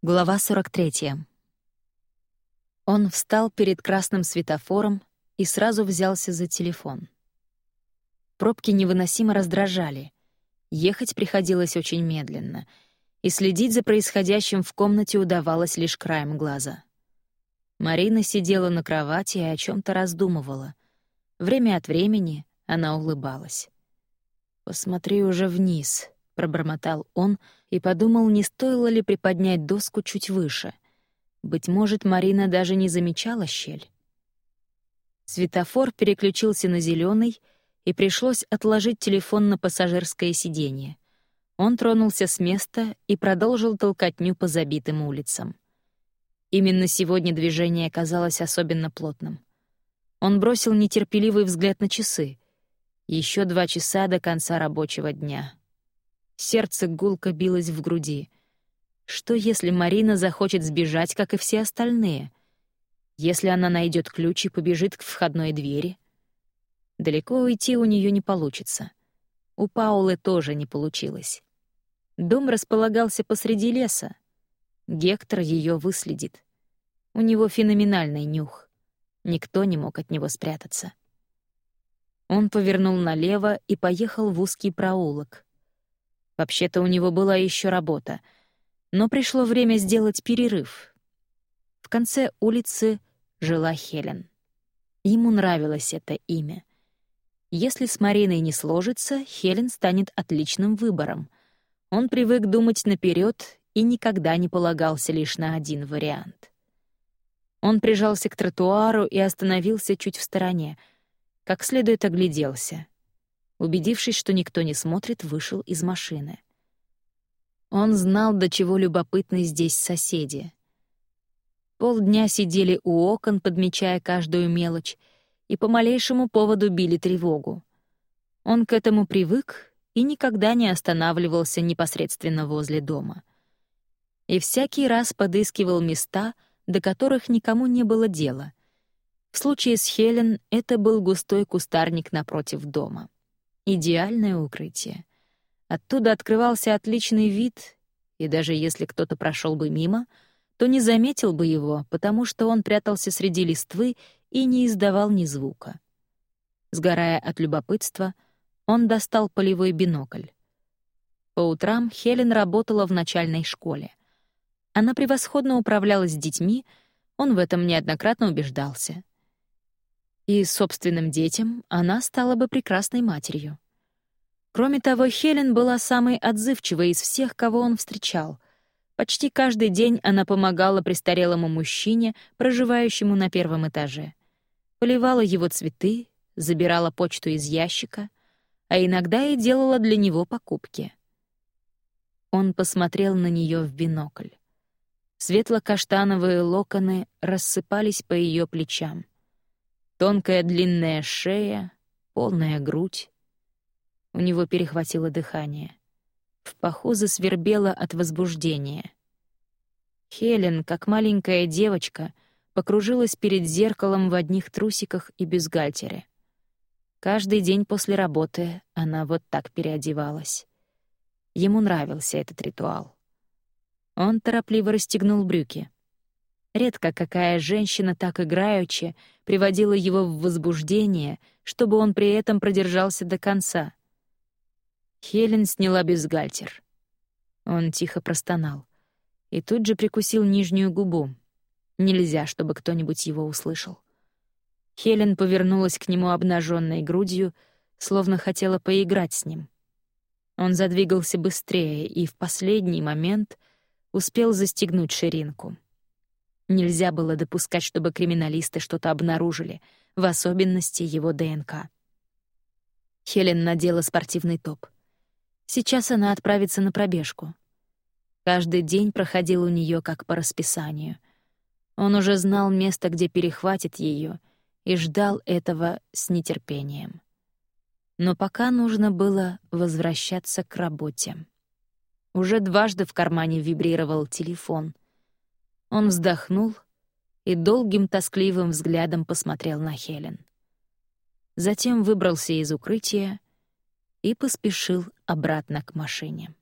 Глава 43. Он встал перед красным светофором и сразу взялся за телефон. Пробки невыносимо раздражали. Ехать приходилось очень медленно, и следить за происходящим в комнате удавалось лишь краем глаза. Марина сидела на кровати и о чем то раздумывала. Время от времени она улыбалась. «Посмотри уже вниз», — пробормотал он и подумал, не стоило ли приподнять доску чуть выше. Быть может, Марина даже не замечала щель. Светофор переключился на зеленый, и пришлось отложить телефон на пассажирское сиденье. Он тронулся с места и продолжил толкотню по забитым улицам. Именно сегодня движение оказалось особенно плотным. Он бросил нетерпеливый взгляд на часы. Еще два часа до конца рабочего дня. Сердце гулко билось в груди. Что, если Марина захочет сбежать, как и все остальные? Если она найдет ключ и побежит к входной двери — Далеко уйти у нее не получится. У Паулы тоже не получилось. Дом располагался посреди леса. Гектор ее выследит. У него феноменальный нюх. Никто не мог от него спрятаться. Он повернул налево и поехал в узкий проулок. Вообще-то у него была еще работа, но пришло время сделать перерыв. В конце улицы жила Хелен. Ему нравилось это имя. Если с Мариной не сложится, Хелен станет отличным выбором. Он привык думать наперед и никогда не полагался лишь на один вариант. Он прижался к тротуару и остановился чуть в стороне, как следует огляделся. Убедившись, что никто не смотрит, вышел из машины. Он знал, до чего любопытны здесь соседи. Полдня сидели у окон, подмечая каждую мелочь, и по малейшему поводу били тревогу. Он к этому привык и никогда не останавливался непосредственно возле дома. И всякий раз подыскивал места, до которых никому не было дела. В случае с Хелен это был густой кустарник напротив дома. Идеальное укрытие. Оттуда открывался отличный вид, и даже если кто-то прошел бы мимо, то не заметил бы его, потому что он прятался среди листвы и не издавал ни звука. Сгорая от любопытства, он достал полевой бинокль. По утрам Хелен работала в начальной школе. Она превосходно управлялась с детьми, он в этом неоднократно убеждался. И собственным детям она стала бы прекрасной матерью. Кроме того, Хелен была самой отзывчивой из всех, кого он встречал. Почти каждый день она помогала престарелому мужчине, проживающему на первом этаже поливала его цветы, забирала почту из ящика, а иногда и делала для него покупки. Он посмотрел на нее в бинокль. Светло-каштановые локоны рассыпались по ее плечам. Тонкая длинная шея, полная грудь. У него перехватило дыхание. В паху засвербело от возбуждения. Хелен, как маленькая девочка — покружилась перед зеркалом в одних трусиках и бюстгальтере. Каждый день после работы она вот так переодевалась. Ему нравился этот ритуал. Он торопливо расстегнул брюки. Редко какая женщина так играючи приводила его в возбуждение, чтобы он при этом продержался до конца. Хелен сняла бюстгальтер. Он тихо простонал и тут же прикусил нижнюю губу, Нельзя, чтобы кто-нибудь его услышал. Хелен повернулась к нему обнаженной грудью, словно хотела поиграть с ним. Он задвигался быстрее и в последний момент успел застегнуть ширинку. Нельзя было допускать, чтобы криминалисты что-то обнаружили, в особенности его ДНК. Хелен надела спортивный топ. Сейчас она отправится на пробежку. Каждый день проходил у нее как по расписанию — он уже знал место, где перехватит ее, и ждал этого с нетерпением. Но пока нужно было возвращаться к работе. Уже дважды в кармане вибрировал телефон. Он вздохнул и долгим тоскливым взглядом посмотрел на Хелен. Затем выбрался из укрытия и поспешил обратно к машине.